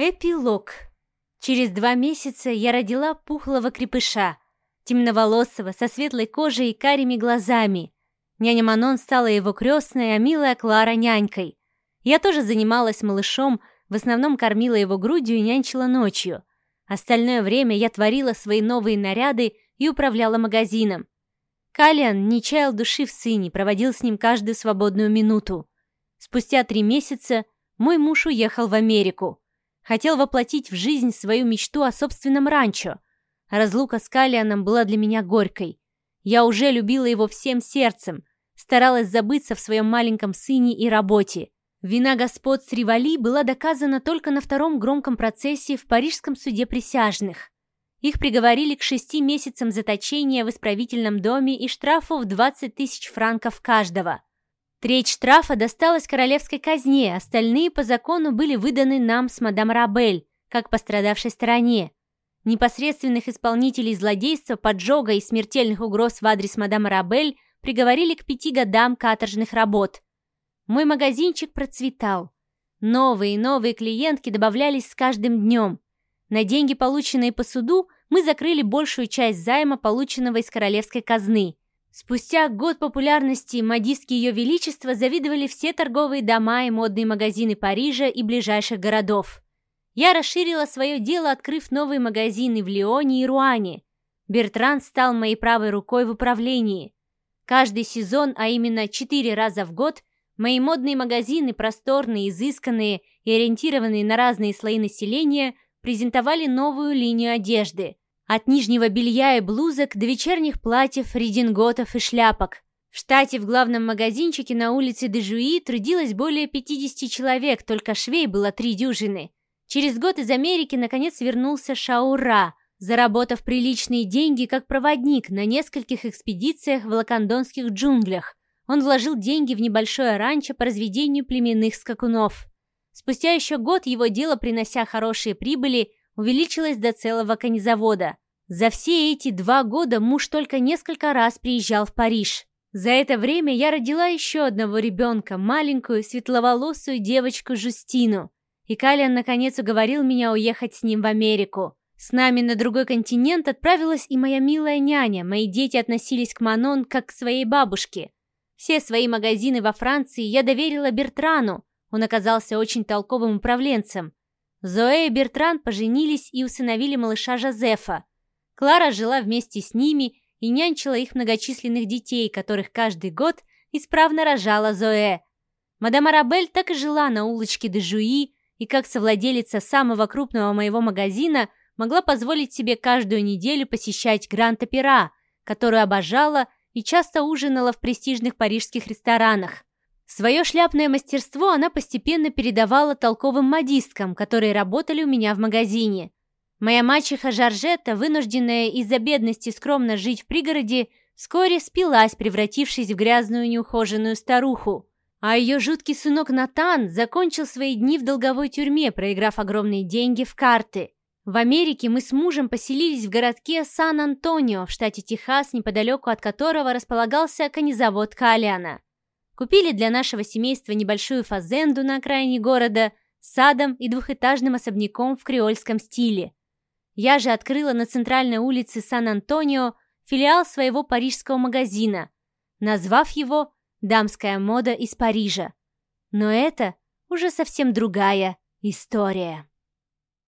Эпилог. Через два месяца я родила пухлого крепыша, темноволосого, со светлой кожей и карими глазами. Няня Манон стала его крестной, а милая Клара — нянькой. Я тоже занималась малышом, в основном кормила его грудью и нянчила ночью. Остальное время я творила свои новые наряды и управляла магазином. Калиан не чаял души в сыне, проводил с ним каждую свободную минуту. Спустя три месяца мой муж уехал в Америку. Хотел воплотить в жизнь свою мечту о собственном ранчо. Разлука с Калианом была для меня горькой. Я уже любила его всем сердцем, старалась забыться в своем маленьком сыне и работе. Вина господ с Ривали была доказана только на втором громком процессе в Парижском суде присяжных. Их приговорили к шести месяцам заточения в исправительном доме и штрафу в 20 тысяч франков каждого. Треть штрафа досталась королевской казне, остальные по закону были выданы нам с мадам Рабель, как пострадавшей стороне. Непосредственных исполнителей злодейства, поджога и смертельных угроз в адрес мадам Рабель приговорили к пяти годам каторжных работ. Мой магазинчик процветал. Новые и новые клиентки добавлялись с каждым днем. На деньги, полученные по суду, мы закрыли большую часть займа, полученного из королевской казны – Спустя год популярности модистки Ее Величества завидовали все торговые дома и модные магазины Парижа и ближайших городов. Я расширила свое дело, открыв новые магазины в Лионе и Руане. Бертран стал моей правой рукой в управлении. Каждый сезон, а именно четыре раза в год, мои модные магазины, просторные, изысканные и ориентированные на разные слои населения, презентовали новую линию одежды – от нижнего белья и блузок до вечерних платьев, рединготов и шляпок. В штате в главном магазинчике на улице Дежуи трудилось более 50 человек, только швей было три дюжины. Через год из Америки наконец вернулся Шаура, заработав приличные деньги как проводник на нескольких экспедициях в лакандонских джунглях. Он вложил деньги в небольшое ранчо по разведению племенных скакунов. Спустя еще год его дело, принося хорошие прибыли, увеличилась до целого конезавода. За все эти два года муж только несколько раз приезжал в Париж. За это время я родила еще одного ребенка, маленькую светловолосую девочку Жустину. И Калиан наконец уговорил меня уехать с ним в Америку. С нами на другой континент отправилась и моя милая няня. Мои дети относились к Манон как к своей бабушке. Все свои магазины во Франции я доверила Бертрану. Он оказался очень толковым управленцем. Зоэ и Бертран поженились и усыновили малыша Жозефа. Клара жила вместе с ними и нянчила их многочисленных детей, которых каждый год исправно рожала Зоэ. Мадам Арабель так и жила на улочке де Жуи, и как совладелица самого крупного моего магазина могла позволить себе каждую неделю посещать Гранд-Опера, которую обожала и часто ужинала в престижных парижских ресторанах. Свое шляпное мастерство она постепенно передавала толковым модисткам, которые работали у меня в магазине. Моя мачеха Жоржетта, вынужденная из-за бедности скромно жить в пригороде, вскоре спилась, превратившись в грязную неухоженную старуху. А ее жуткий сынок Натан закончил свои дни в долговой тюрьме, проиграв огромные деньги в карты. В Америке мы с мужем поселились в городке Сан-Антонио в штате Техас, неподалеку от которого располагался конезавод Калиана. Купили для нашего семейства небольшую фазенду на окраине города с садом и двухэтажным особняком в креольском стиле. Я же открыла на центральной улице Сан-Антонио филиал своего парижского магазина, назвав его «Дамская мода из Парижа». Но это уже совсем другая история.